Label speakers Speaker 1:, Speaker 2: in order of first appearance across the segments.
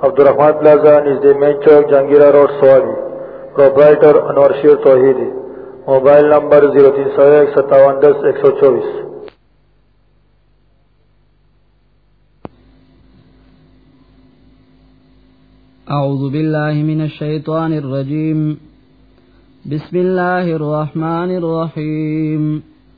Speaker 1: عبدالرحمن پلازا نزد مین چوک جنگیرہ روڈ سوابی پروپرائٹر انور شیر توحیدی موبائل نمبر 0301710124
Speaker 2: اعوذ باللہ من الشیطان الرجیم بسم الله الرحمن الرحیم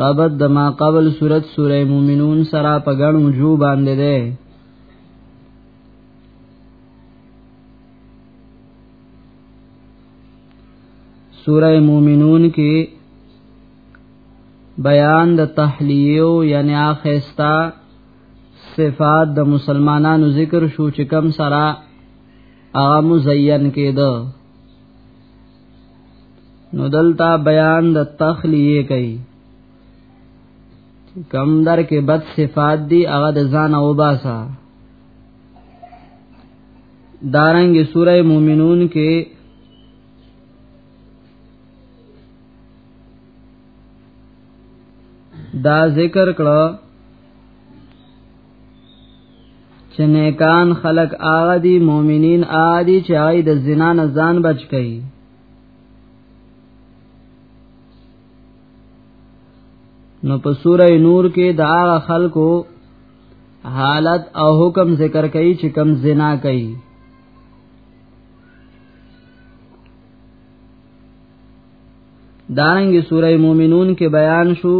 Speaker 2: رابط د ما قبل صورت سوره مومنون سره په ګڼ وجو باندې ده سوره مومنون کې بیان د تحلیو یعنی اخیستا صفات د مسلمانانو ذکر شو چې کم سره هغه مزین کېده نو دلتا بیان د تخلیه کوي کم در کې بد صفات دي هغه د ځان او باسا دارنګ سوره مومنون کې دا ذکر کړه چې نیکان خلق آغا دی مومنین آغا دی چې آغا د زنا نه ځان بچ کړي نو په سوره نور کې د آغا خلقو حالت او حکم ذکر کړي چې کم زنا کوي دارنګ سوره مومنون کې بیان شو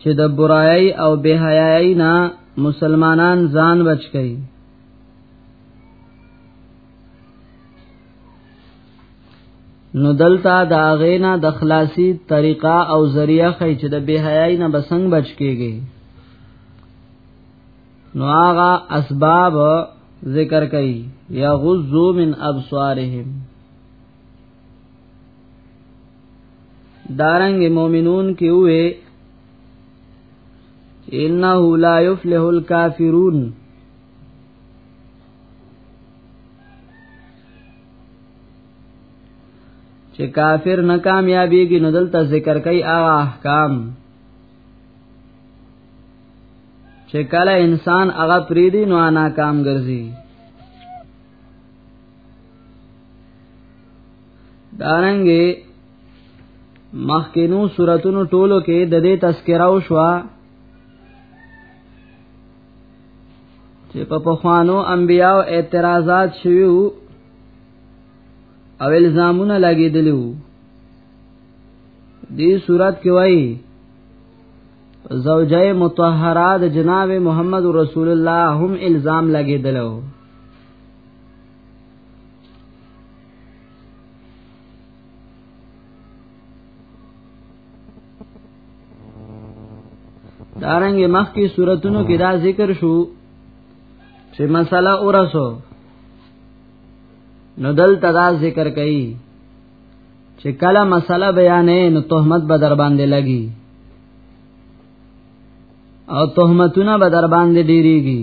Speaker 2: چې د برایي او بهایي نه مسلمانان ځان بچ کړي نو دلته دا غینا د خلاصي طریقه او ذریعہ خې چې د بهایي نه بسنګ بچ کیږي نو هغه اسباب ذکر کړي یا غزو من ابصارهم دارنګ مومنون کې وې انه لا يفلح الكافرون چې کافر نه کامیابیږي نو دلته ذکر کوي هغه احکام چې کله انسان هغه پریدي نو ناکام ګرځي دارنګي مخکینو سوراتونو ټولو کې د دې تذکرہ او شوا چې په پخوانو انبیاو اعتراضات شویو او الزامونه لګیدلیو دې صورت کې وایي زوجه مطهره د جناب محمد رسول الله هم الزام لګیدلو دارنګ مخ کی صورتونو کې دا ذکر شو چې مسله اورسو نو دل تدا ذکر کړي چې کله مسله بیانې نو تهمت به در باندې لګي او تهمتونه به در باندې ډیریږي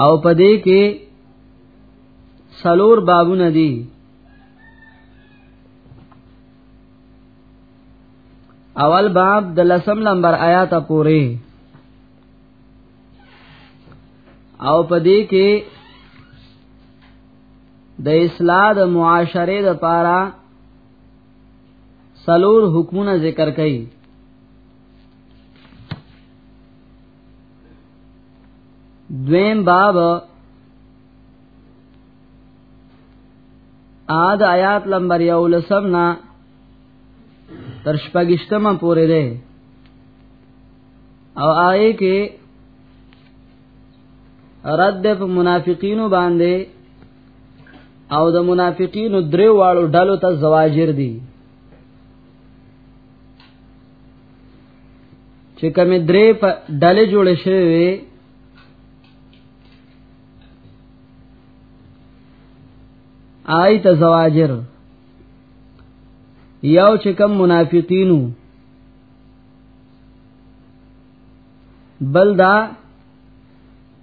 Speaker 2: او پدې کې سلور بابونه دي اول باب د لسم نمبر آیات پورې او پدې کې د اصلاح د معاشره د پاره سلور حکمونه ذکر کړي دویم باب آد آیات لمبر یو لسم نا تر شپږشتمه پورې ده او آئے کې رد په منافقینو باندې او د منافقینو درې واړو ډلو ته زواجر دي چې کوم درې په ډلې جوړ شوی آی ته زواجر یو چې کوم منافقینو بل دا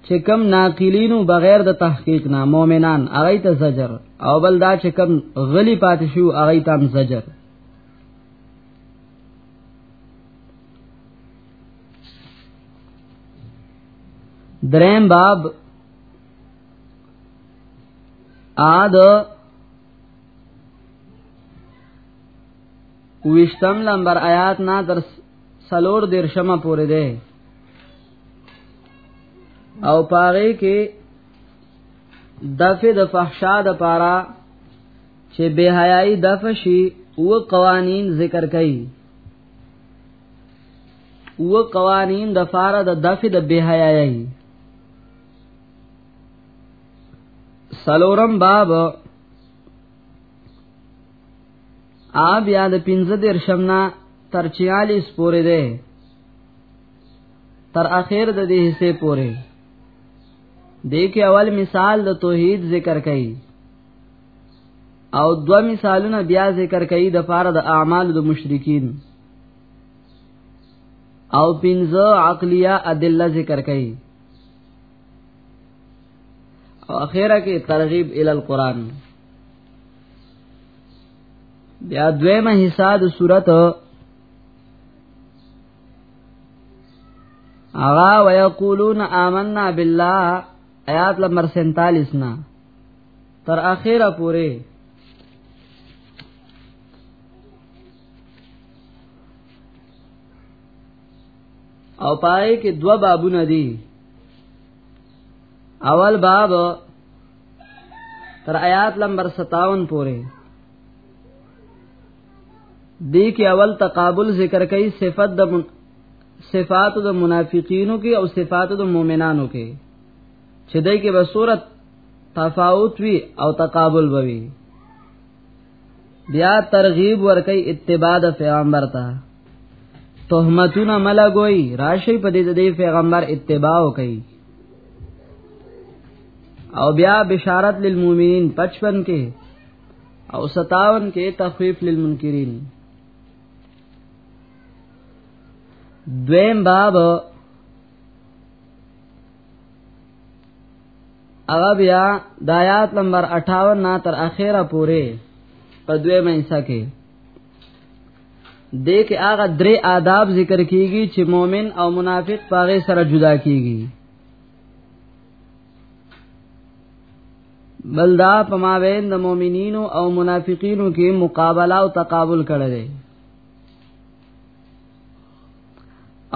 Speaker 2: چې کم ناقلینو بغیر د تحقیق نه مؤمنان اغه ته زجر او بل دا چې کم غلی پاتې شو اغه ته زجر دریم باب آد وشتم لمبر آیات نا در سلور درشمه پوری ده او پاره کې دفه د فحشا د پاره چې بے حیاي دفشي او قوانین ذکر کړي او قوانین د فاره د دفع د بے حیاي سلورم باب آب یاد پنځه درشم نه تر 46 پورې ده تر اخر د دې حصے پورې دې کې اول مثال د توحید ذکر کړي او دو مثالونه بیا ذکر کوي د پاره د اعمال د مشرکین او پنځه عقلیه ادله ذکر کوي او اخیره کې ترغیب ال القران بیا دویمه حصہ د صورت اغا ويقولون آمنا بالله آیات نمبر 47 نا تر اخره پوره او پای کې دوا بابونه دي اول باب تر آیات نمبر 57 پوره دی کې اول تقابل ذکر کوي صفت د صفات د منافقینو کې او صفات د مؤمنانو کې چې دای کې به صورت تفاوت وي او تقابل وي بیا ترغیب ورکي اتباع د پیغمبر ته تهمتونه ملګوي راشي په دې د پیغمبر اتباع کوي او بیا بشارت للمؤمنین 55 کې او 57 کې تخفیف للمنکرین دویم باب هغه بیا د آیات نمبر 58 نه تر اخره پورې په دوی مینسا کې دې کې هغه درې آداب ذکر کیږي چې مؤمن او منافق پاره سره جدا کیږي بل دا په مابین د مؤمنینو او منافقینو کې مقابله او تقابل کړی دی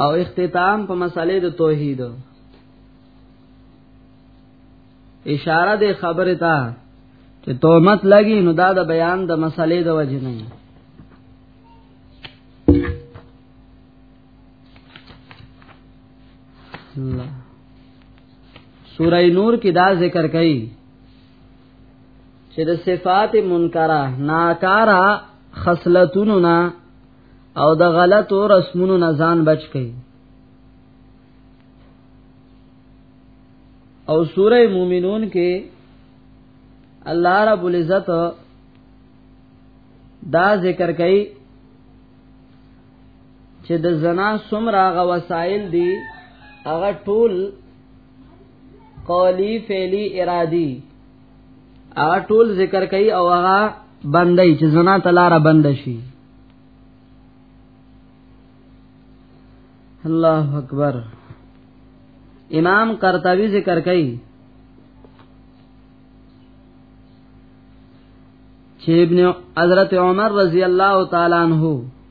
Speaker 2: او اختتام په مسالې د توحید اشاره د خبره ته چې تومت لګي نو دا د بیان د مسالې د وجه نه الله سوره نور کې دا ذکر کړي چې د صفات منکره ناکارا خصلتونو نه او د غلطو رسمونو نه ځان بچ کړي او سوره مومنون کې الله رب العزت دا ذکر کړي چې د زنا سمرا غ وسایل دي هغه ټول قولی فعلی ارادی هغه ټول ذکر کوي او هغه بندي چې زنا تلاره بند شي الله اکبر امام قرطبی ذکر کوي چې ابن حضرت عمر رضی الله تعالی عنہ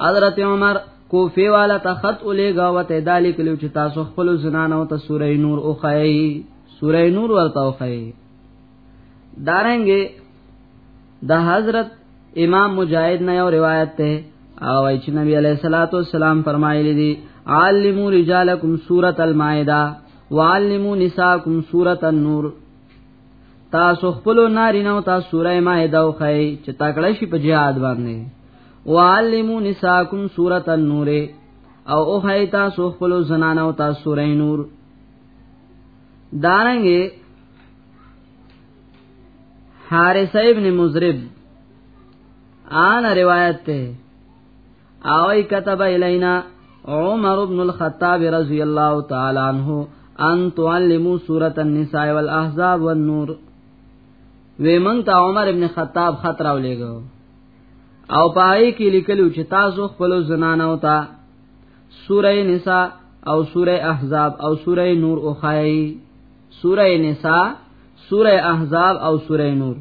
Speaker 2: حضرت عمر کوفی والا ته خط الیګا وته دالی کلو چې تاسو خپل زنانو ته سوره نور او خی سوره نور ورته او خی دارنګه د دا حضرت امام مجاهد نه یو روایت ته او ایچ نبی علیہ الصلوۃ والسلام فرمایلی دی علمو رجالکم سورۃ المائدہ وعلمو نساکم سورۃ النور تاسو خپل نارینه او تاسو سورہ مائدہ او خی چې تکړه شي په jihad باندې وعلموا نساکم سورۃ النور او او حیتا سو خپل زنان او تاسو سورې نور دارنګ حارث ابن مزرب آن روایت ته او ای كتب الینا عمر ابن الخطاب رضی الله تعالی عنہ ان تعلموا سورۃ النساء والاحزاب والنور وی مونږ ته عمر ابن خطاب خطر او لګو او پای کې لیکلو چې تاسو خپل زنانو ته سوره نساء او سوره احزاب او سوره نور او خای سوره نساء سوره احزاب او سوره نور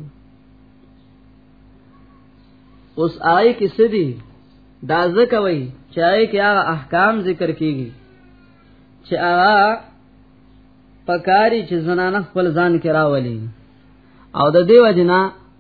Speaker 2: اوس آی کې سدي دا ځکه وای چې آی کې هغه احکام ذکر کیږي چې هغه پکاري چې زنانه خپل ځان کې راولي او د دیو جنا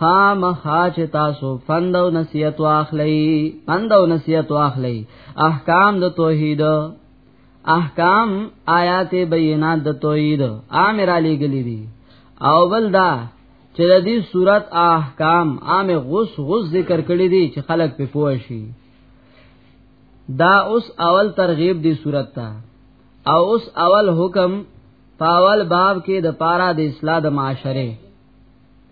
Speaker 2: خامخا چې تاسو فند او نصیحت واخلئ فند او نصیحت واخلئ احکام د توحید احکام آیات بینات د توحید امر علی گلی دی او بل دا چې د دې صورت احکام عام غوس غوس ذکر کړی دي چې خلک په پوه شي دا اوس اول ترغیب دی صورت ته او اوس اول حکم پاول باب کې د پارا د اصلاح د معاشره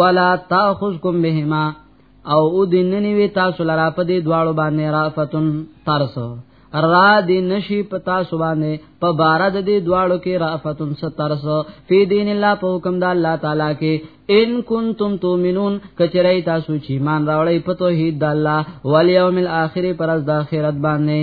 Speaker 2: ولا تاخذکم بهما او او دیننی وی تاسو لرا په دې دواړو باندې رافتن ترسو را دې نشي په تاسو باندې په بار د دې دواړو کې رافتن سترسو فی دین الله په حکم د الله تعالی کې ان کنتم تؤمنون کچری تاسو چې ایمان راوړی په توحید د الله والیوم الاخر پر از د اخرت باندې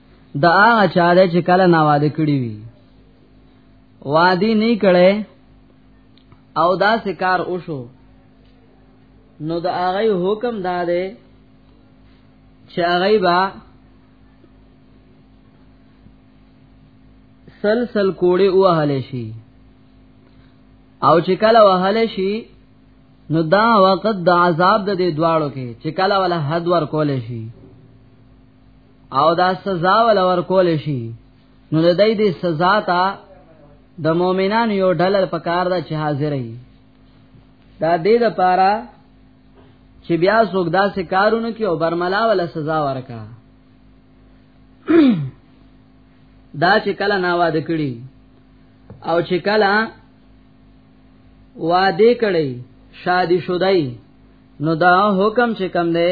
Speaker 2: دا هغه چا دی چې کله نه واده کړی وي وادي نه کړي او دا سکار وشو نو دا هغه حکم دا دی چې هغه با سلسل کوړي وهل شي او چې کله وهل شي نو دا وقت د عذاب د دې دواړو کې چې کله ولا حد ور کول شي او دا سزا ول ور کول شي نو د دې د سزا ته د مؤمنان یو ډله په کار ده چې حاضرې دا دې د پاره چې بیا څوک داسې کارونه کوي او برملا ول سزا ورکا دا چې کله نا واده کړي او چې کله واده کړي شادي شودای نو دا حکم چې کم دی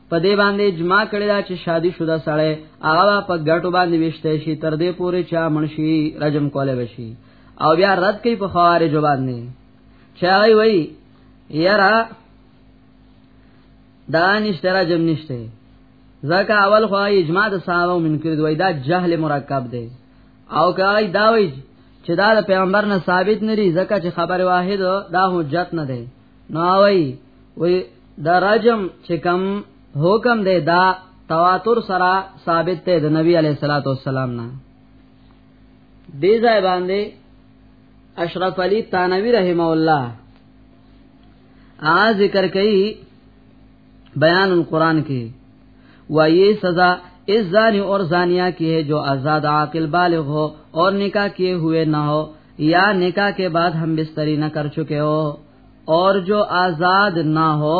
Speaker 2: په دې باندې اجماع کړی دا چې شادي شوه سړی هغه په ګټو باندې وشته شي تر دې پورې چا منشي رجم کوله وشي او بیا رد کوي په خوارج باندې چا وی وی یرا دا نشته رجم نشته ځکه اول خو اجماع د صحابه منکر دوی دا جهل مرکب دی او کای دا وی چې دا د پیغمبر نه ثابت نری ځکه چې خبر واحد دا حجت نه دی نو وی وی دا رجم چې کم حکم دی دا تواتر سره ثابت دی د نبی علیه الصلاۃ والسلام نه دې ځای باندې اشرف علی تانوی رحم الله ا ذکر کوي بیان القرآن کې وایي سزا اس زانی اور زانیہ کی ہے جو آزاد عاقل بالغ ہو اور نکاح کیے ہوئے نہ ہو یا نکاح کے بعد ہم بستری نہ کر چکے ہو اور جو آزاد نہ ہو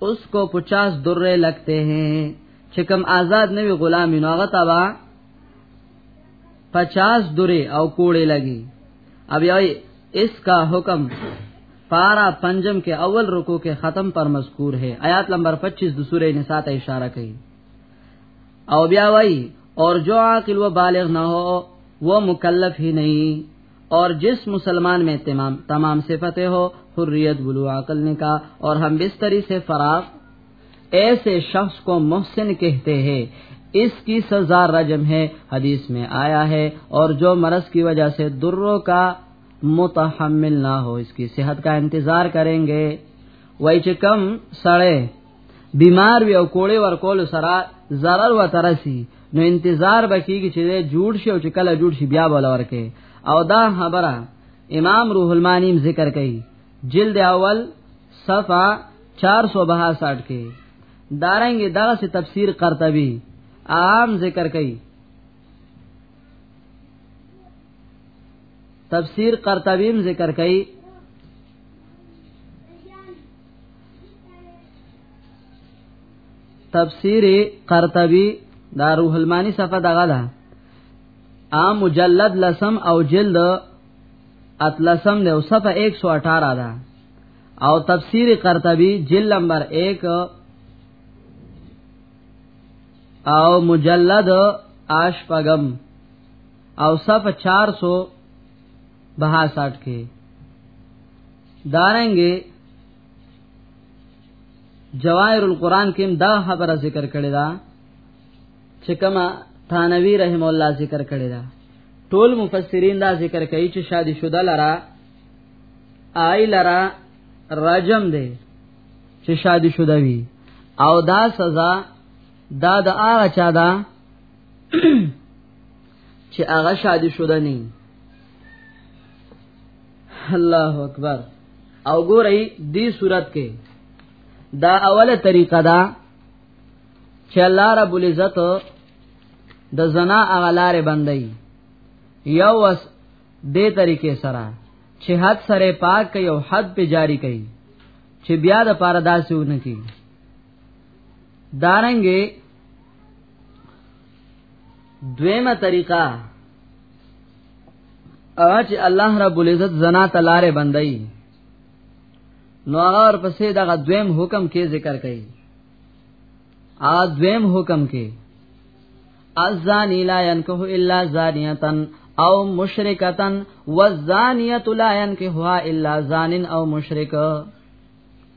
Speaker 2: اس کو پچاس درے لگتے ہیں چکم آزاد نے بھی غلامی ابا پچاس درے او کوڑے لگی اب یہ اس کا حکم پارا پنجم کے اول رکو کے ختم پر مذکور ہے آیات نمبر پچیس نے ساتھ اشارہ کی او بیا وای اور جو عاقل و بالغ نہ ہو وہ مکلف ہی نہیں اور جس مسلمان میں تمام تمام ہو حریت بلو عقل نے کہا اور ہم بستری سے فراغ ایسے شخص کو محسن کہتے ہیں اس کی سزا رجم ہے حدیث میں آیا ہے اور جو مرض کی وجہ سے دروں کا متحمل نہ ہو اس کی صحت کا انتظار کریں گے سڑے بیمار وي او کوړې ور کول سره zarar و ترسي نو انتظار بکیږي چې جوړ شي او چې کله جوړ شي بیا بول ورکه او دا خبره امام روح المانی ذکر کوي جلد اول صفحه 462 کې دارنګ دغه سے تفسیر قرطبی عام ذکر کوي تفسیر قرطبی ذکر کوي تفسیر قرطبی دا روح المانی صفه دغه ده عام مجلد لسم او جلد اتلسم ده او صفه 118 ده او تفسیر قرطبی جلد نمبر 1 او مجلد آشپغم او صفه 462 کې دارنګي جواهر القرآن کې دا خبره ذکر کړې ده چې کما ثانوی رحم الله ذکر کړی دا ټول مفسرین دا ذکر کوي چې شادي شوده لرا آی لرا رجم دی چې شادي شوده وي او دا سزا دا د هغه چا ده چې هغه شادي شوده نه الله اکبر او ګورئ دې صورت کې دا اوله طریقه ده چې الله رب العزت د زنا اغلارې بندي یو وس دې طریقې سره چې حد سره پاک کوي او حد په جاری کوي چې بیا د پاره داسې ونه کی دارنګې دویمه طریقه هغه چې الله رب العزت زنا ته لارې بندای نو هغه ورپسې دغه دویم حکم کې ذکر کړي ا دویم حکم کې الزانی لا ينكح الا زانیه او مشرکتا والزانیه لا ينكحها الا زان او مشرک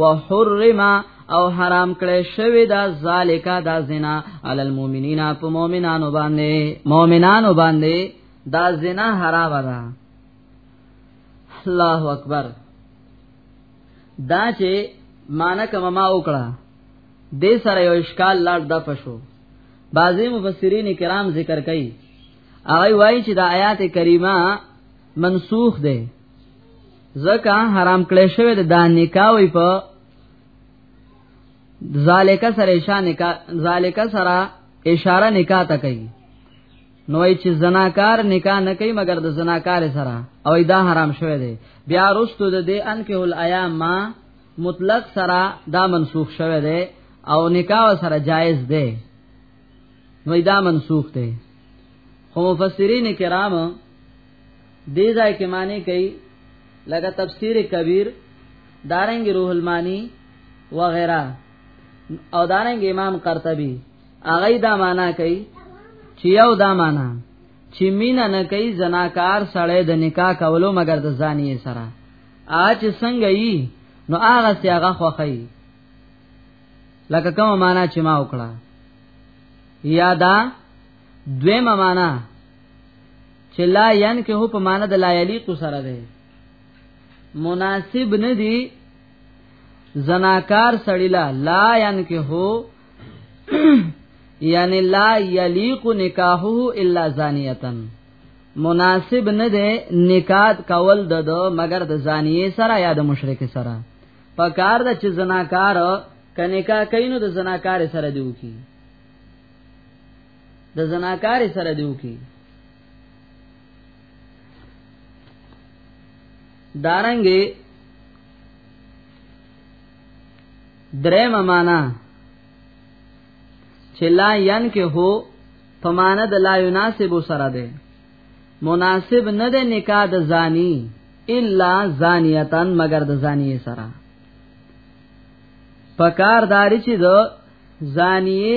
Speaker 2: وحرم او حرام کړي شوی دا ذالیکا دا زنا علی المؤمنین په مؤمنانو باندې مؤمنانو باندې دا زنا حرام ده الله اکبر دا چې مانک مما وکړه دې سره یو اشکال لاړ د پښو بعضی مفسرین کرام ذکر کوي هغه وایي چې دا آیات کریمه منسوخ ده زکه حرام کړی شوی د نکاوی په ذالک سره اشاره نکاح ذالک سره اشاره نکاح ته کوي نو چې زناکار نکاح نه کوي مګر د زناکار سره او دا حرام شوی دی بیا رستو د دې ان کې ول ایام ما مطلق سره دا منسوخ شوی دی او نکاح سره جایز دی نو دا منسوخ دی خو مفسرین کرام دې ځای کې معنی کوي لکه تفسیر کبیر دارنګ روح المانی وغیرہ او دارنګ امام قرطبی هغه دا معنا کوي چې یو دا معنا چې مینا نه کوي زناکار سړی د نکاح کولو مگر د ځانې سره اج څنګه یي نو هغه سی هغه خوخی لکه کوم معنا چې ما وکړه یادا دویمه معنا چې لا یان کې هو په معنا د لا یلیق سره ده مناسب نه دی زناکار سړی لا لا یان کې هو یعنی لا یلیق نکاحه الا زانیتن مناسب نه ده نکاح کول د مگر د زانیه سره یا د مشرک سره په کار د چې زناکار کنيکا کینو د زناکار سره دیو کی د زناکار سره دیو کی دارنګي درې معنا چې لا ین کې هو پمانه د لا یناسب سره ده مناسب نه ده نکاح د زانی الا زانیتن مگر د زانی سره پکار داری چې د زانیه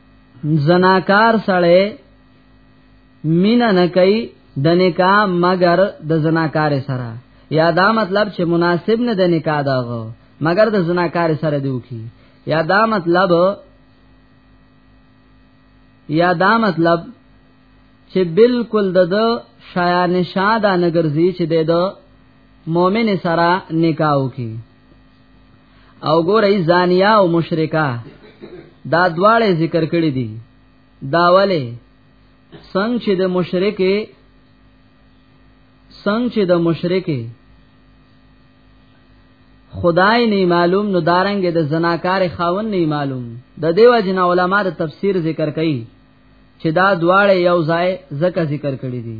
Speaker 2: زناکار سړی مینا نه کوي د نکاح مگر د زناکار سره یا دا مطلب چې مناسب نه د نکاح دغه مگر د زناکار سره دیو کی یا دا مطلب یا دا مطلب چې بالکل د شایا نشاده نګرځي چې د مؤمن سره نکاح وکي او ګورې زانیا او مشرکا دا دواړه ذکر کړی دي دا والے څنګه چې د مشرکې څنګه چې د مشرکې خدای نه معلوم نو دارنګ د زناکار خاون نه معلوم د دیو جن علماء د تفسیر ذکر کوي چې دا دواړه یو ځای زکه ذکر کړی دي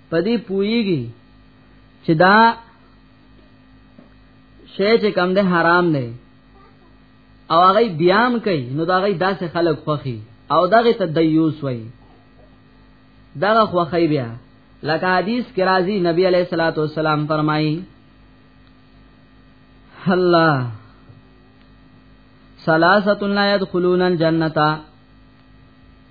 Speaker 2: په دې پويږي چې دا شی چې کم ده حرام نه او هغه بیام کوي نو دا غي داسې خلک خوخي او دغه ته دیوس وای دغه خوخی بیا لکه حدیث کې راځي نبی علیہ الصلوۃ والسلام فرمایي الله ثلاثه لا يدخلون الجنه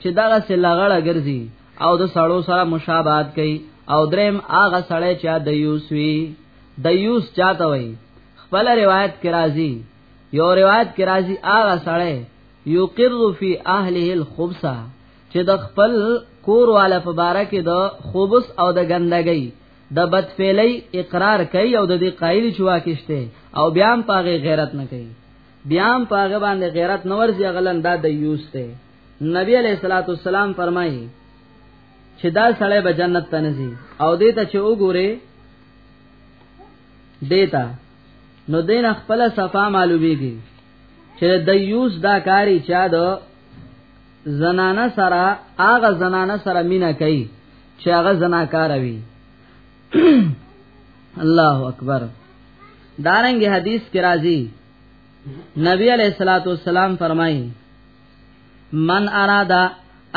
Speaker 2: چې دغه سه لغړه ګرځي او د سړو سره مشابهت کوي او دریم هغه سړی چې د یوس وی د یوس چاته وی خپل روایت کې راځي یو روایت کې راځي هغه سړی یقر فی اهله الخبث چې د خپل کور والا په باره کې د خبث او د ګندګۍ د بدفعلی اقرار کوي او د دې قائل چوا کېشته او بیا هم پاغه غیرت نه کوي بیا هم پاغه باندې غیرت نور ځي غلن دا د یوس ته نبی علیہ الصلوۃ والسلام فرمایي چې دا سړی به جنت ته نزي او دې ته چې وګوره دیتا نو دین خپل صفا معلومیږي چې د یوس دا کاری چا د زنانه سره هغه زنانه سره مینا کوي چې هغه زناکار وي الله اکبر دارنګ حدیث کې راځي نبی علیہ الصلوۃ والسلام فرمایي من ارادا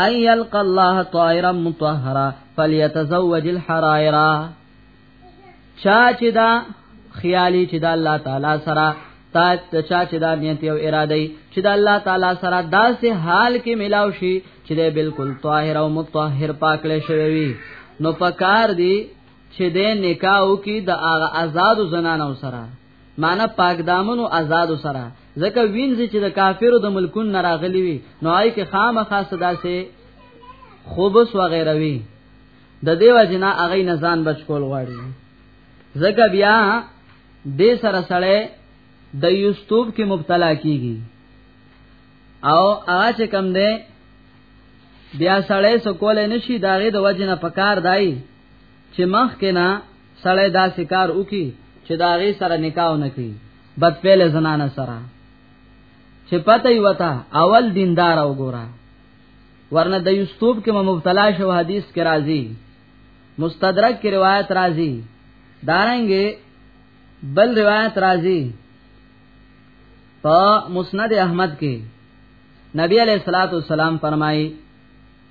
Speaker 2: ان یلق الله طائرا مطهرا فلیتزوج الحرائرا چا چې دا خیالي چې دا الله تعالی سره تا چا چې دا نیت او اراده چې دا الله تعالی سره داسې حال کې ملاو شي چې دا بالکل طاهر او مطهر پاک لې شوی وي نو پکار دی چې د نکاح او کې د آزاد زنانو سره معنا پاک دامن او آزاد سره ځکه وینځي چې د کافرو د ملکون نه راغلي وي نو آی کې خامخا صدا سي خوبس وغیرہ وی د دیو جنا اغه نه ځان بچ کول غواړي ځکه بیا دې سره سره د یوستوب کې مبتلا کیږي او هغه چې کم ده بیا سړی سو کول نشي داغه د وجنه پکار دای چې مخ کې نه سړی دا سکار وکي چې دا غي سره نکاح نه کوي بد فعل زنانه سره چې پته یې وتا اول دیندار او ګورا ورنه د یوسف کې مبتلا شو حدیث کې راځي مستدرک کې روایت راځي دارنګې بل روایت راځي په مسند احمد کې نبی علیہ الصلوۃ والسلام فرمایي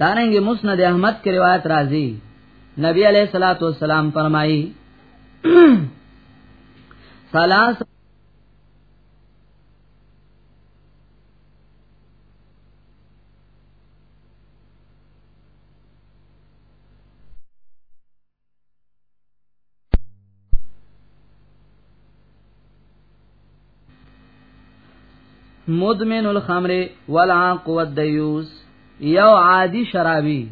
Speaker 2: دارنګ مسند احمد کې روایت راځي نبی علیہ الصلوۃ والسلام فرمایي ثلاث مدمن الخمر والعاق والدیوس یو عادی شرابی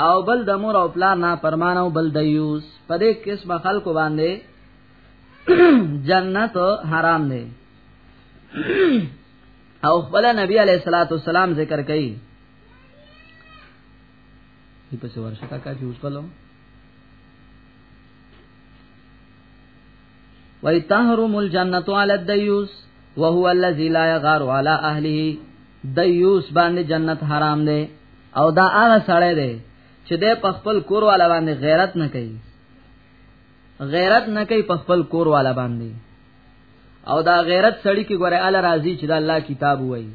Speaker 2: او بل د مور او پلار نه پرمان او بل دیوس په دې قسم خلکو باندې جنت حرام دی او خپل نبی علیہ الصلوۃ والسلام ذکر کړي دې په څه ورشه تا کافي وسپلو وای تحرم الجنه علی الدیوس وهو الذی لا یغار علی اهله دیوس باندې جنت حرام دی او دا هغه سړی دی چې د خپل کور والا باندې غیرت نه کوي غیرت نه کوي په خپل کور والا باندې او دا غیرت سړی کې ګوره ال راضی چې دا الله کتاب وایي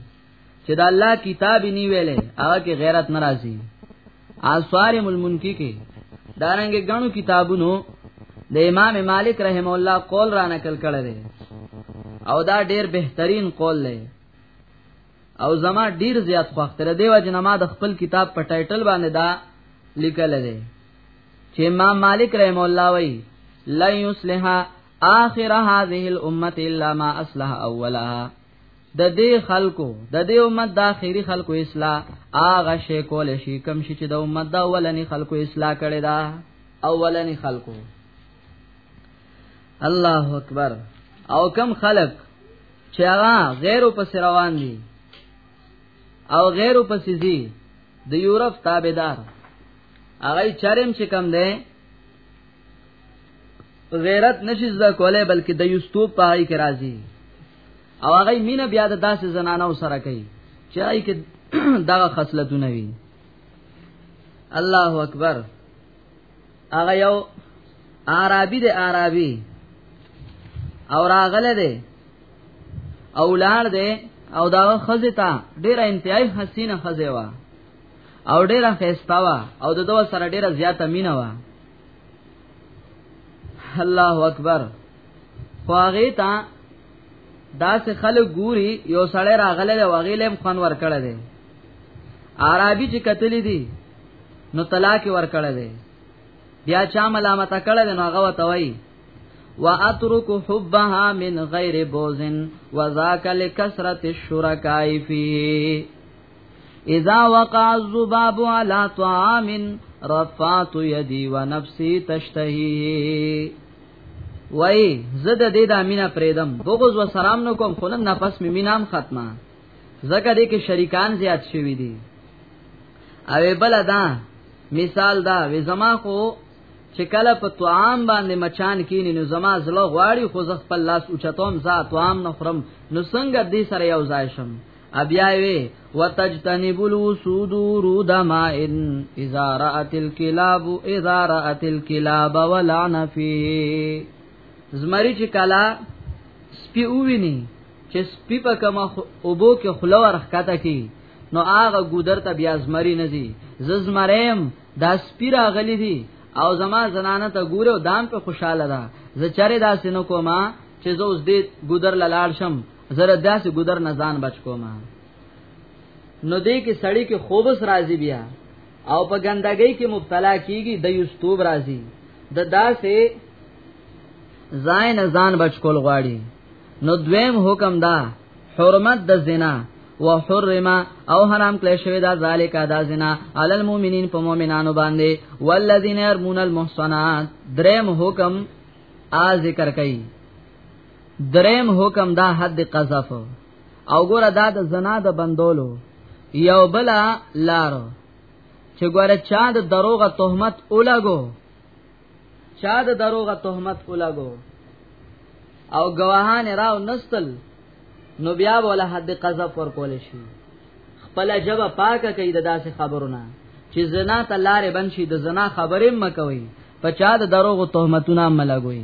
Speaker 2: چې دا الله کتاب نی ویلې هغه کې غیرت ناراضي اسوارم المنکی کې دارنګ غنو کتابونو د امام مالک رحم الله قول را نقل کړی دی او دا ډیر بهترین قول دی او زما ډیر زیات خوښ تر دیو جن ما د خپل کتاب په ټایټل باندې دا لیکل دی چې امام مالک رحم الله وای لا یصلح اخر هذه الامه الا ما اصلح اولها د دې خلکو د دې امت د اخیری خلکو اصلاح هغه شی کول شي کم شي چې د امت د اولنی خلکو اصلاح کړي دا اولنی خلکو الله اکبر او کم خلک چې هغه غیر په روان دي او غیر په سيزي د یورپ تابعدار هغه چرم چې کم ده غیرت نشي زده کوله بلکې د یوستوب پای کې راځي او هغه مینه بیا د داسې زنانو سره کوي چې هغه کې دغه خصلتونه وي الله اکبر هغه یو عربي دی عربي او راغله دی او لار دی او دا خزه تا ډیره انتهای حسینه خزه وا او ډیره خستا وا او د دوه سره ډیره زیاته مینه وا الله اکبر خواغه تا دا سه خلک ګوري یو سړی راغله او هغه لم خون ور کړه دی عربي چې کتلې دي نو طلاق ور کړه دی بیا چا ملامت کړه دی نو هغه وتوي واترك حبها من غير بوزن وذاك لكثرة الشركاء فيه اذا وقع الذباب على طعام رفعت يدي ونفسي تشتهي وای زه د دې د امینه پریدم بغض و سلام نو کوم خو نن نفس می مینام ختمه زکه دې کې شریکان زیات شوی دي او بل دا مثال دا وې زما خو چې کله په طعام باندې مچان کینې نو زما زړه غواړي خو زه خپل لاس اوچتوم زه طعام نه خورم نو څنګه دې سره یو ځای شم ابیا وی وتجتنب الوسود رود مائن اذا رات الكلاب اذا رات الكلاب ولعن فيه زمری چې کلا سپی اوویني چې سپی په کوم اوبو کې خلور خکته کی نو هغه ګودر ته بیا زمری نزي ززمریم دا سپی راغلی دي او زما زنانه ته ګوره دام په خوشاله ده زه چره داسې نو کومه چې زه اوس دې ګودر لاړ شم زره داسې ګذر نه ځان بچ کوم نو دې کې سړی کې خوبس راضی بیا او په ګندګۍ کې مبتلا کیږي د یوستوب راضی د داسې ځای نه ځان بچ کول غواړي نو دویم حکم دا حرمت د زنا وحرم او حرام کله شوی دا ذالک دا زنا علی المؤمنین په مؤمنانو باندې والذین يرمون المحصنات دریم حکم ا ذکر کئ دریم حکم دا حد قذف او ګوره دا د زنا د بندولو یو بل لار چې ګوره چا د دروغه تهمت ولګو چا د دروغه تهمت ولګو او گواهان راو نستل نو بیا ولا حد قذف ور کول شي خپل جواب پاکه کوي د داسې خبرونه چې زنا ته لارې بنشي د زنا خبرې مکوي په چا د دروغو تهمتونه ملګوي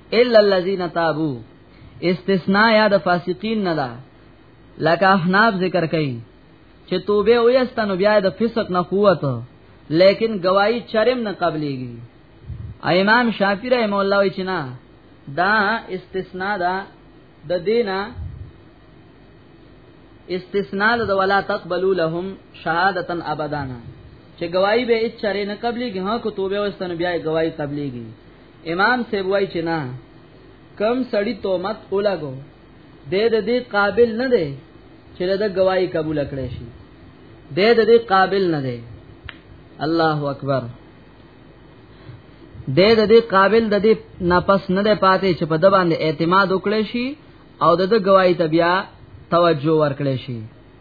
Speaker 2: الا الذين تابوا استثناء یا د فاسقین نه ده لکه احناف ذکر کوي چې توبه ویستنو بیا د فسق نه قوت لیکن گواہی چرم نه قبليږي امام شافعی رحم الله وی چې نه دا استثناء ده د دینه استثناء د ولا تقبلوا لهم شهادتا ابدا چې گواہی به اچره نه قبليږي ها کو توبه وستنه بیا گواہی قبليږي امام سی وای چې نه کم سړی تومت اولاګو د دې قابل نه دی چې د گواہی قبول کړي شي د دې قابل نه دی الله اکبر د دې قابل د دې نفس نه دی پاتې چې په د باندې اعتماد وکړي شي او د د گواہی ته بیا توجه ورکړي شي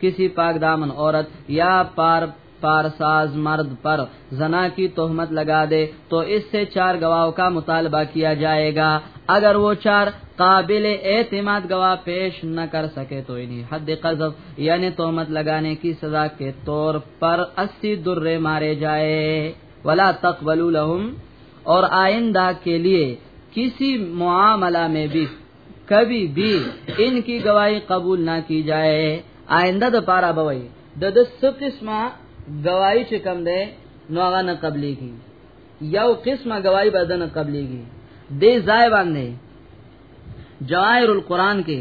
Speaker 2: کسی پاک دامن عورت یا پار پارساز مرد پر زنا کی تہمت لگا دے تو اس سے چار گواہوں کا مطالبہ کیا جائے گا اگر وہ چار قابل اعتماد گواہ پیش نہ کر سکے تو انہیں حد قذف یعنی تہمت لگانے کی سزا کے طور پر اسی درے مارے جائے ولا تقبل لهم اور آئندہ کے لیے کسی معاملہ میں بھی کبھی بھی ان کی گواہی قبول نہ کی جائے آئندہ د پارا بوي د د څه قسمه گواہی چې کم ده نو هغه نه قبليږي یو قسمه گواہی به نه قبليږي د ځای باندې جواهر القرآن کې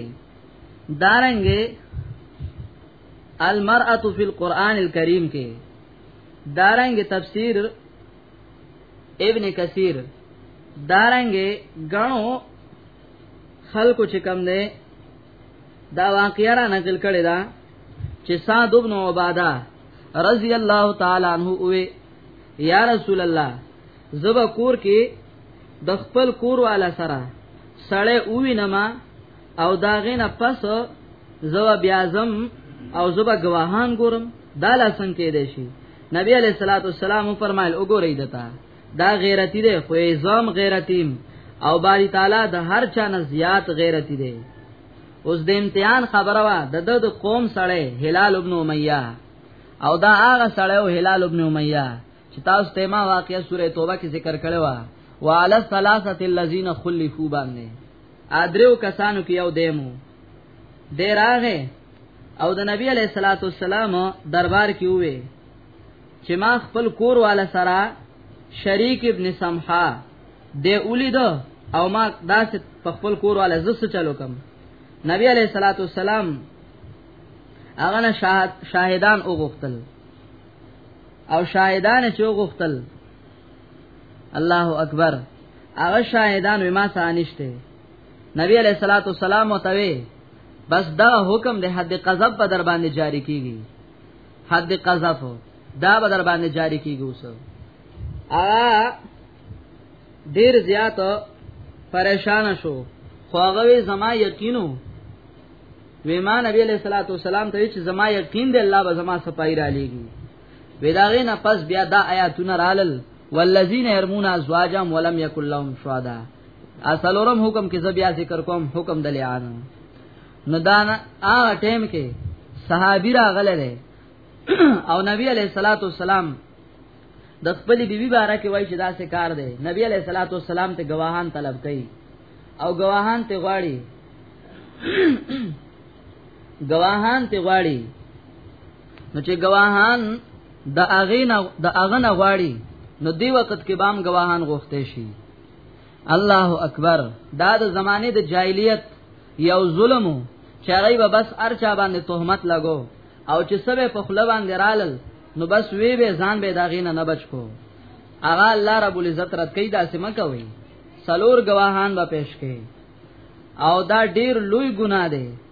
Speaker 2: دارنګې المرأه فی القرآن الکریم کې دارنګې تفسیر ابن کثیر دارنګه غنو خلکو چې کم دی دا واقعیا را نقل کړی دا چې سعد ابن عباده رضی الله تعالی عنہ وې یا رسول الله زب کور کې د خپل کور والا سره سړې اوې نما او دا غینه پس زو بیا زم او زبا گواهان ګورم دا لا څنګه کې دی شي نبی علیہ الصلوۃ والسلام فرمایل وګورئ دتا دا غیرتی دی خو زم غیرتیم او باری تعالی د هر چا نه زیات غیرتی دی اوس د امتحان خبره وا د د قوم سړی هلال ابن امیہ او دا هغه سړی او هلال ابن امیہ چې تاسو ته ما واقعیا سوره توبه کې ذکر کړو وعلى الثلاثه الذين خلفوا باندې ادریو کسانو کې یو دیمو دی راغې او د نبی علیہ الصلوۃ والسلام دربار کې وې چې ما خپل کور والا سره شریک ابن سمحا دی اولید او ما داس په خپل کور والا زس چلو کم نبی علیہ الصلوۃ والسلام هغه نه شاهدان او غختل او شاهدان چې غختل الله اکبر هغه شاهدان ما سره نشته نبی علیہ الصلوۃ والسلام وتوی بس دا حکم د حد قذف په در باندې جاری کیږي حد قذف دا به در باندې جاری کیږي اوس ا ډیر زیات پریشان شو خو هغه زما یقینو ویما نبی علیہ الصلوۃ والسلام ته چې زما یقین دی الله به زما سپای را لېږي وداغه نه پس بیا دا آیاتونه رالل والذین يرمون ازواجهم ولم يكن لهم شهدا اصلورم حکم کې زبیا ذکر کوم حکم د لعان نو دا ا ټیم کې صحابي راغله ده او نبی علیہ الصلات والسلام د خپل بیبي باره کې وایي چې دا څه کار دی نبی علیہ الصلات والسلام ته گواهان طلب کړي او گواهان ته غواړي گواهان ته غواړي نو چې گواهان د اغینا د اغنا غواړي نو دی وخت کې بام گواهان غوښته شي الله اکبر دا د زمانه د جاهلیت یو ظلم چې هغه به بس ارچا باندې تهمت لګو او چې سبه په خله باندې رالل نو بس وی به ځان به دا غینه نه بچ کو اغا الله رب العزت رات کوي دا سم کوي سلور گواهان به پیش کړي او دا ډیر لوی ګناه دی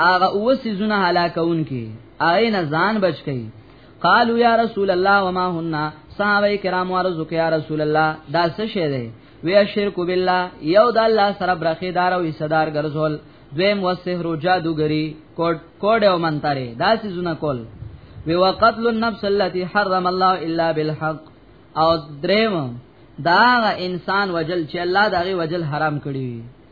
Speaker 2: هغه اوسی زونه هلاکون کی اغه نه ځان بچ کی قالو یا رسول الله وما هن صحابه کرام ورزق یا رسول الله دا څه شه دی وی شرک بالله یو د الله سره برخه دار او صدر ګرځول دویم وسحر او جادوګری کوډ کوډ او منتره دا څه زونه کول وی وقتل النفس التي حرم الله الا بالحق او دریم دا انسان وجل چې الله دغه وجل حرام کړی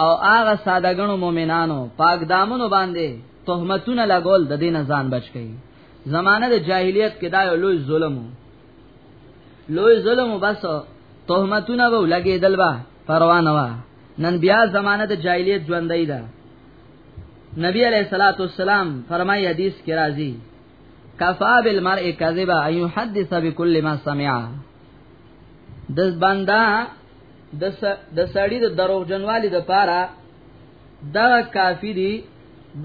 Speaker 2: او هغه سادهګنو مؤمنانو پاک دامنو باندې تهمتونه لګول د دین ځان بچ کړي زمانه د جاهلیت کې دا یو لوی ظلم لوی ظلم بس تهمتونه وو لګې دلوا پروا نه وا نن بیا زمانه د جاهلیت ژوندۍ ده نبی علیہ الصلوۃ والسلام فرمای حدیث کې راځي کفا بالمرء کذبا ایحدث بكل ما سمع د بندا د سړی د دروغ جنوالی د پاره دا کافی دی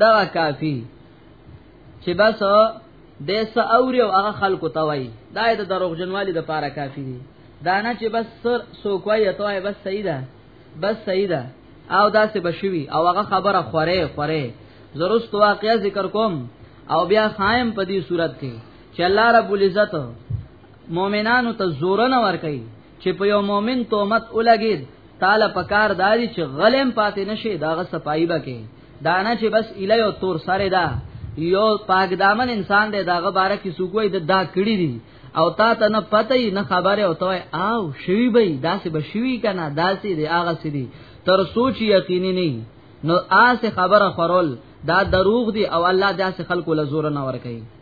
Speaker 2: دا کافی چې بس د س اوري او هغه خلکو ته وای دا د دروغ جنوالی د پاره کافی دی دا نه چې بس سر سوکوي ته وای بس صحیح ده بس صحیح ده او دا څه بشوي او هغه خبره خوره خوره زروست واقعیا ذکر کوم او بیا خایم په دې صورت کې چې الله رب العزت مؤمنانو ته زور نه ور کوي چې په یو مؤمن تومت ولګید تعالی پکار دادی چې غلم پاتې نشي داغه صفائی بکې دانا چې بس اله یو تور سره دا یو پاک دامن انسان دی داغه باره کې سوګوي د دا کړی دی او تا ته نه پته نه خبره او ته او شوی به داسې به شوی کنه داسې دی هغه سړي تر سوچ یقیني نه نو آسه خبره خورول دا دروغ دی او الله داسې خلکو لزور نه ور کوي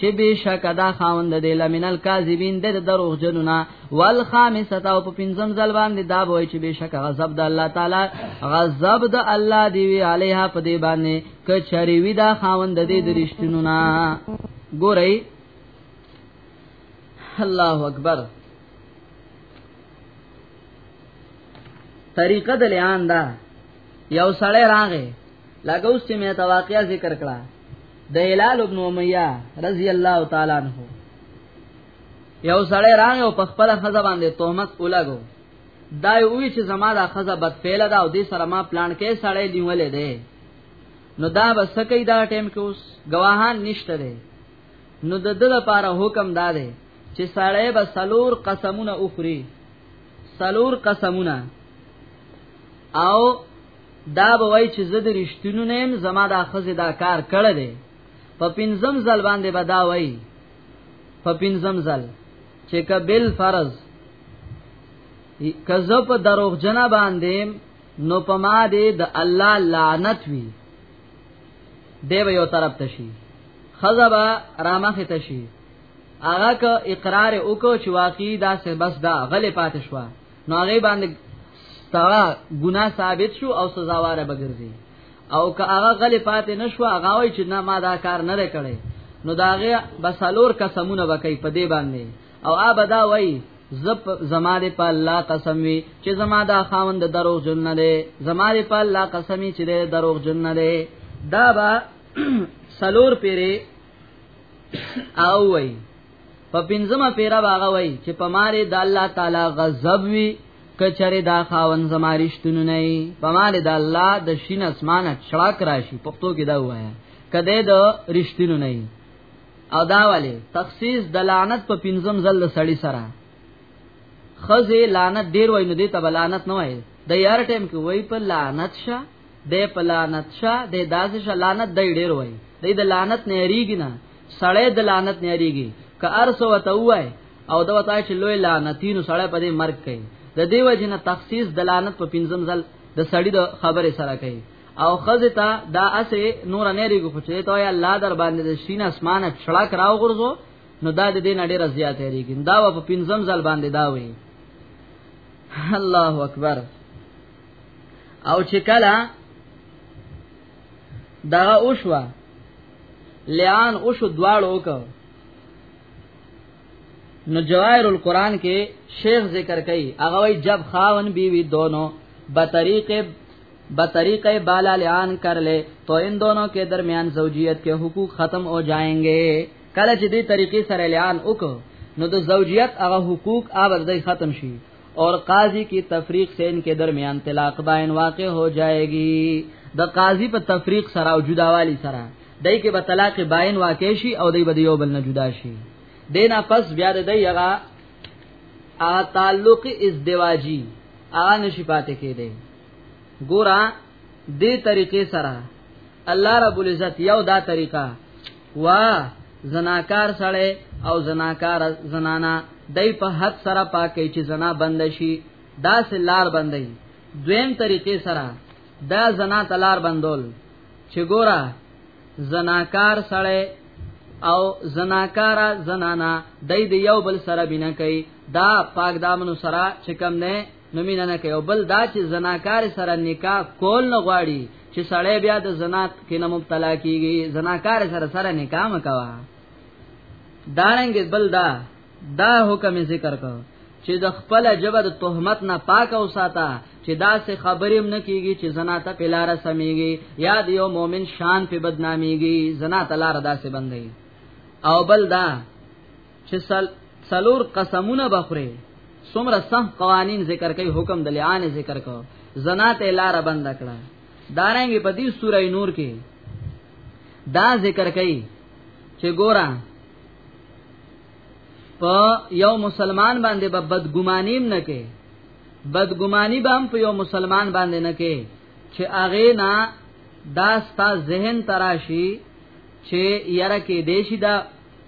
Speaker 2: چې بشک دا خاوند دی لمنل کاذبین د دروغ جنونه والخامسه او په پنځم ځل باندې دا وای چې بشک غضب د الله تعالی غضب د الله دی وی علیها په دی باندې کچری وی دا خاوند دی د رښتینونه ګورئ الله اکبر طریقه د لعان ده یو سړی راغې لکه اوس چې مې تا واقعیا ذکر کړه د هلال ابن امیہ رضی الله تعالی عنہ یو سړی راغې او په خپل خزه باندې تهمت ولګو دا وی چې زما د خزه بد فعل ده او دې سره ما پلان کې سړی نیولې ده نو دا بس سکی دا ټیم کې اوس گواهان نشته ده نو د دې لپاره حکم دا ده چې سړی به سلور قسمونه اخري سلور قسمونه او دا به وای چې زه د رښتینو نه يم زما د اخذ دا کار کړه دی په پنځم ځل باندې به دا وای په پنځم ځل چې کبل فرض کزه په دروغ جنا باندې نو پما دې د الله لعنت وی دی به یو طرف ته شي خزبا رامخه ته شي هغه ک اقرار وکړو چې واقعي دا سه بس دا غلې پاتې شو نو هغه باندې ترا ګنا ثابت شو او سزاوار به ګرځي او که هغه غلې پاتې نشو هغه وای چې نه ما دا کار نه کړی نو داغه بسالور قسمونه وکي په دې باندې او ابدا وای زب زماره په الله قسم وی چې زما دا خاوند دروغ جن نه دی زماره په الله قسم چې دروغ جن نه دی دا با سلور پیره او وای په پنځمه پیرا باغه وای چې په ماره د الله تعالی غضب وی کچره دا خاون زمارشتونه نه په ماره د الله د شین اسمانه چړاک راشي پښتو کې دا وایا کده د رښتینو نه او دا والے تخصیص د لعنت په پنځم ځل سړی سره خزه لعنت ډیر وای نو دې ته لعنت نه وای د یار ټیم کې وای په لعنت شه د په لعنت شه د داز شه لعنت د ډیر وای د لعنت نه ریګ نه سړی د لعنت نه یریږي که ارسو وته وای او دا وتا چې لوی لعنتینو سړی په دې مرګ کوي د دیو جن تخصیص د لعنت په پنځم ځل د سړی د خبره سره کوي او خزه ته دا اسه نور نه ریږي خو چې ته یا الله در باندې د شین اسمانه چړک راو غرزو نو دا د دې نړۍ رضایت ریږي دا په پنځم ځل باندې دا وي الله اکبر او چې کله دا اوشوا لعان او شو دواړو وکړه نو جواهر القرآن کې شیخ ذکر کوي هغه وی جب خاون بیوی دونو بطریق بطریق بالا لعان کر لے تو ان دونوں کے درمیان زوجیت کے حقوق ختم ہو جائیں گے کله چې دې طریقې سره لعان وکړو نو د زوجیت هغه حقوق آبر دای ختم شي اور قاضی کی تفریق سے ان کے درمیان طلاق باین واقع ہو جائے گی د قاضی په تفریق سره او جداوالی سره دای کې به طلاق باین واقع شي او دای به یو بل نه جدا شي دینا پس بیا د دی هغه ا تعلق ازدواجی ا نشی پاتې کېده ګورا دې طریقې سره الله رب العزت یو دا طریقه وا زناکار سړی او زناکار زنانا دای په حد سره پاکي چې زنا بند شي دا سلار بندي دویم طریقې سره دا زنا تلار بندول چې ګورا زناکار سړی او زناکارا زنانا دای دی یو بل سره بینه کوي دا پاک دامنو سره چې کم نه نو مینا نه کوي بل دا چې زناکار سره نکاح کول نه غواړي چې سړی بیا د زنا کې نه مبتلا کیږي زناکار سره سره نکاح مکوا دارنګ بل دا دا حکم ذکر کو چې د خپل جبه د تهمت نه پاک او ساته چې دا سه خبرې هم نه کیږي چې زنا ته پلاره سميږي یا د یو مؤمن شان په بدناميږي زنا ته لار داسې بندي او بل دا چې سل سلور قسمونه بخره سمره سم قوانین ذکر کوي حکم د لعان ذکر کو زنا ته لار بند کړه دارنګ په دې سوره نور کې دا ذکر کوي چې ګورا په یو مسلمان باندې به بدګمانیم نه کې بدګمانی به هم په یو مسلمان باندې نه کې چې اغه نه دا ستا ذهن تراشی چې یره کې دیشی دا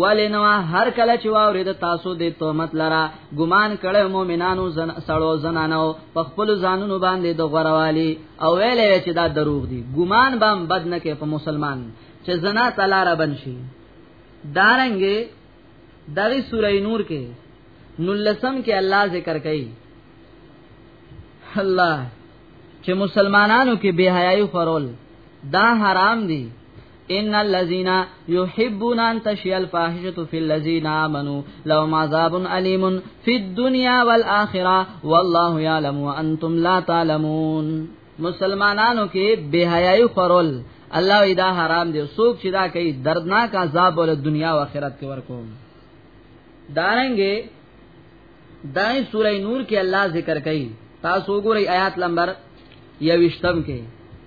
Speaker 2: ولنو هر کله چې واورید تاسو د تهمت لرا ګمان کړه مؤمنانو زن سړو زنانو په خپل ځانونو باندې د غوروالی او ویلې چې دا دروغ دي ګمان بام بد نه کې په مسلمان چې زنا تعالی را بنشي دارنګې دغه سورې نور کې نلسم کې الله ذکر کوي الله چې مسلمانانو کې بے حیاي خورول دا حرام دي ان الذين يحبون ان تشيع الفاحشه في الذين امنوا لهم عذاب اليم في الدنيا والاخره والله يعلم وانتم لا تعلمون مسلمانانو کې بهایي خورل الله ادا حرام دی سوک چې دا کوي دردناک عذاب ول دنیا او آخرت کې ورکوم دارنګه دای سورې نور کې الله ذکر کوي تاسو ګورئ آیات نمبر 28 کې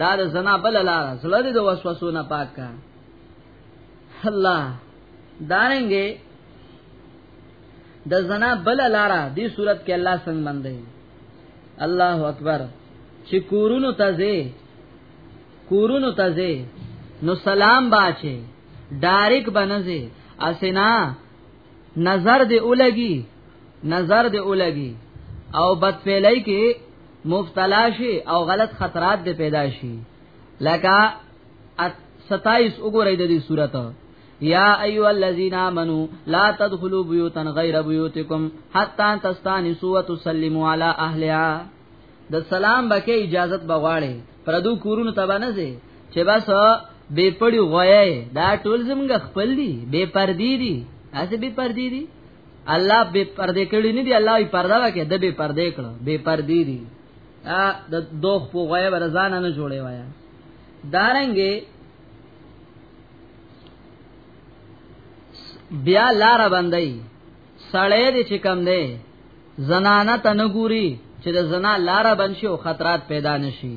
Speaker 2: دا د زنا بل لار زړه د وسوسو نه پاک کا الله دارنګي د دا زنا بل لار دی صورت کې الله څنګه باندې الله اکبر چې کورونو ته ځي کورونو ته ځي نو سلام باچه ډایرک بنځي اسنا نظر دی اولګي نظر دی اولګي او بد فعلای کې مبتلا شي او غلط خطرات دې پیدا شي لکه 27 وګورئ د دې صورت یا ایو الذین آمنو لا تدخلوا بیوتا غیر بیوتکم حتا تستانسوا وتسلموا علی اهلها د سلام بکې اجازت بغواړي پردو کورونو تبا نه زی چې بس بے پړی غوی دا ټول زمګ خپل دی بے پردی دی اسه بے پردی دی الله به پردې کړی نه دی الله یې پرده وکړي د به پردې کړو به پردې دي ا د دوخ په غوې ورزان نه جوړي وایا دارنګې بیا لار باندې سړې دې چې کم دی زنانه تنګوري چې د زنا لار بنشي او خطرات پیدا نشي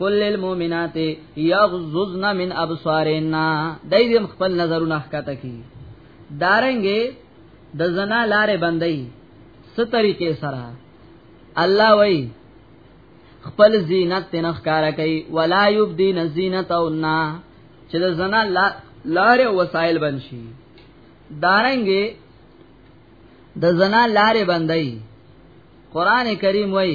Speaker 2: قل للمؤمنات یغضضن من ابصارهن دای دې خپل نظرونه ښکته کی دارنګې د دا زنا لارې بندي ست طریقې سره الله وای خپل زینت تنخ کار کوي ولا یبدین زینت او نا چې د زنا لارې وسایل بنشي دارنګې د دا زنا لارې بندي قران کریم وای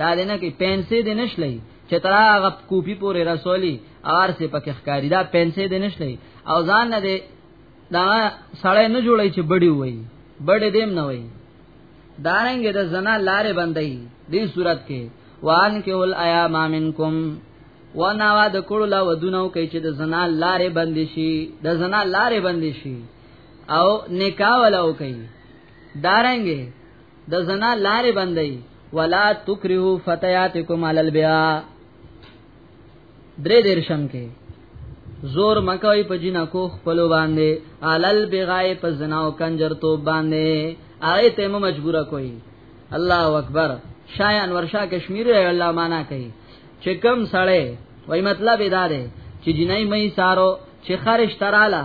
Speaker 2: دا دینه کې پنسي دې نشلې چې تر هغه کوپی پورې رسولي ار سه پکې ښکاری دا پنسي دې نشلې او ځان نه دې دا سړی نه جوړي چې بډي وای بډې دیم نه وای دارنګ د زنا لارې بندي دې صورت کې وان کې ول ایا ما منکم وانا وا د کړو لا ودونو کوي چې د زنا لارې بند شي د زنا لارې بند شي او نکاح ولاو کوي دارنګ د زنا لارې بندي ولا تکرهو فتياتکم علی البیا درې درشم کې زور مکوي په جنا کو خپل باندې علل بغای په زنا او کنجر تو باندې آی ته مو مجبوره کوي الله اکبر شای انور شاه کشمیر الله معنا کوي چې کم سړی وای مطلب ادا ده چې جنای مې سارو چې خرج تراله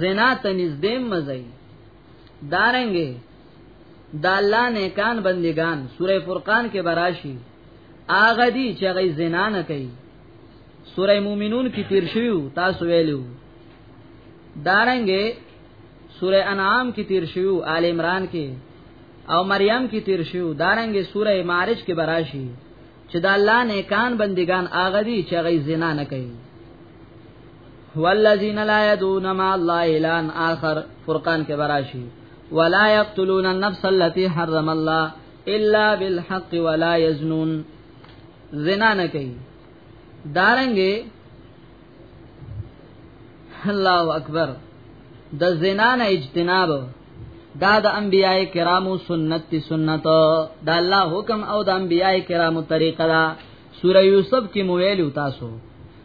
Speaker 2: زنا ته نږدې مزي دارنګي د الله نیکان بندگان سوره فرقان کې براشي اغه دي چې غي زنا نه کوي سوره مومنون کې تیر شویو تاسو ویلو دارنګي سوره انعام کې تیر شویو آل عمران کې او مریم کې تیر شویو دارنګي سوره معارج کې براشي چې د الله نیکان بندگان اغه دي چې غي زنا نه کوي والذین لا یدون مع الله الان آخر فرقان کې براشي ولا یقتلون النفس التي حرم الله الا بالحق ولا یزنون زنا نه کوي دارنګي الله اکبر د زنا نه اجتناب دا د انبیای کرامو سنت تی سنت دا الله حکم او د انبیای کرامو طریقه دا سوره یوسف کې مو ویلو تاسو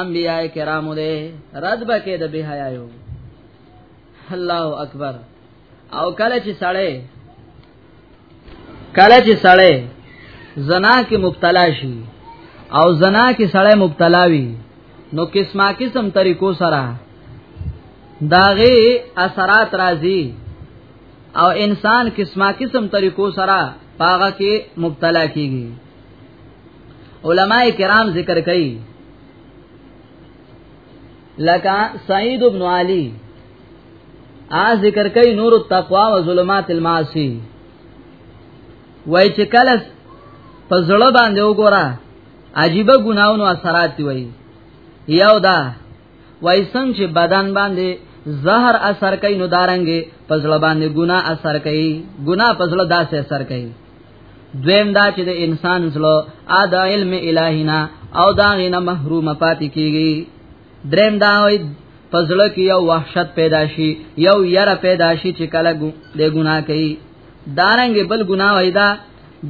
Speaker 2: انبیاء کرامو دې رد بکې د به حیايو الله اکبر او کله چې سړی کله چې سړی زنا کې مبتلا شي او زنا کې سړی مبتلا وي نو قسمه قسم طریقو سره داغه اثرات راځي او انسان قسمه قسم طریقو سره پاغه کې مبتلا کیږي علما کرام ذکر کوي لکه سعید ابن علی ا ذکر کوي نور التقوا و ظلمات المعاصی وای چې کله په زړه باندې وګوره عجیب ګناونو اثرات وي یو دا وای څنګه چې بدن باندې زهر اثر کوي نو دارنګي پزړه باندې ګنا اثر کوي ګنا پزړه داسې اثر کوي دویم دا چې د انسان زړه ا د علم الهینا او دا غینه محروم پاتې کیږي دریم دا وای پزړه کې یو وحشت پیدا شي یو یره پیدا شي چې کله د ګناه کوي دارنګ بل ګناه وای دا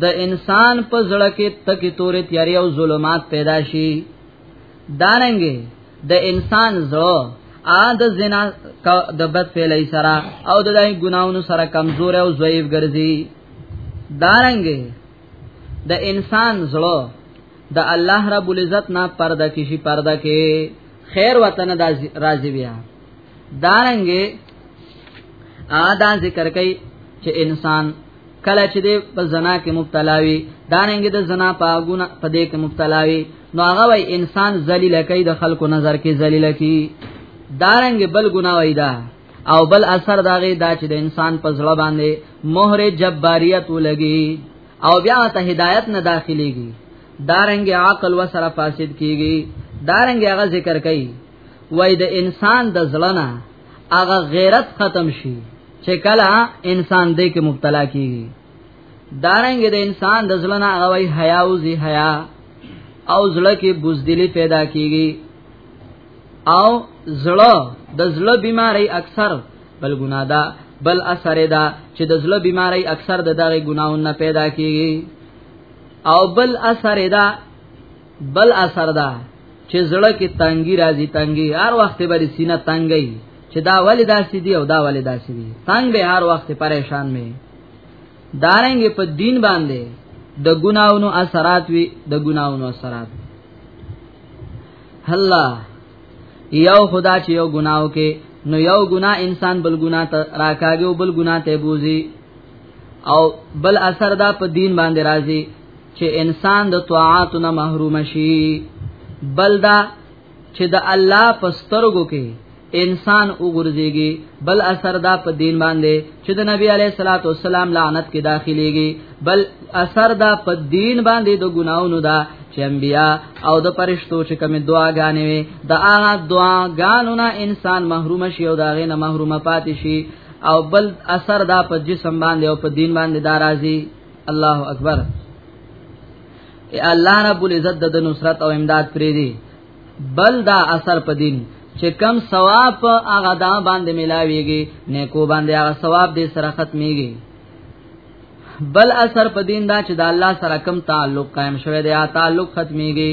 Speaker 2: د انسان پزړه کې تکي تورې تیارې او ظلمات پیدا شي دارنګ د انسان زو ا د زنا د بد فعلی سره او د دای ګناونو سره کمزور او ضعیف ګرځي دارنګ د انسان زړه د الله رب العزت نه پرده کې شي پرده کې خیر وطن د راضي بیا دارنګ ا دا ذکر کوي چې انسان کله چې په زنا کې مبتلا وي دانګې د زنا په ګونه په دې کې مبتلا وي نو هغه وای انسان ذلیل کوي د خلکو نظر کې ذلیل کی دارنګ بل ګنا وای دا او بل اثر داغه دا چې د انسان په زړه باندې مهر جباریت ولګي او بیا ته هدایت نه داخليږي دارنګ عقل و سره فاسد کیږي دارنګ هغه ذکر کوي وای د انسان د زړه نه هغه غیرت ختم شي چې کله انسان دې کې مبتلا کیږي دارنګ د انسان د زلنا غوي حیا او زی حیا او زړه کې بوزدلی پیدا کیږي او زړه د زړه بیماری اکثر بل ګنا ده بل اثر ده چې د زړه بیماری اکثر د دغه ګناونه پیدا کیږي او بل اثر ده بل اثر ده چې زړه کې تنګي راځي تنګي هر وخت به سینه تنګي چې دا ولې داسې دی او دا ولې داسې دی تنګ به هر وخت پریشان مې دارنګ په دین باندې د ګناونو اثرات وی د ګناونو اثرات الله یو خدا چې یو ګناو کې نو یو ګنا انسان بل ګنا ته راکاږي او بل ګنا ته بوزي او بل اثر دا په دین باندې راځي چې انسان د طاعات نه محروم شي بل دا چې د الله پسترګو کې انسان وګرځيږي بل اثر دا په دین باندې چې د نبی علی صلوات و سلام لعنت کې داخليږي بل اثر دا په دین باندې د ګناونو دا چې انبیا او د پرشتو چې کوم دعاګانې وي د هغه دعاګانو نه انسان محروم شي او دا غي نه محروم پاتې شي او بل اثر دا په جسم باندې او په دین باندې دا راځي الله اکبر الله رب العزت د نصرت او امداد پری دی بل دا اثر په دین چې کم ثواب هغه دا باندې ملاويږي نیکو باندې هغه ثواب دې سره ختميږي بل اثر په دین دا چې د الله سره کم تعلق قائم شوی دی تعلق ختميږي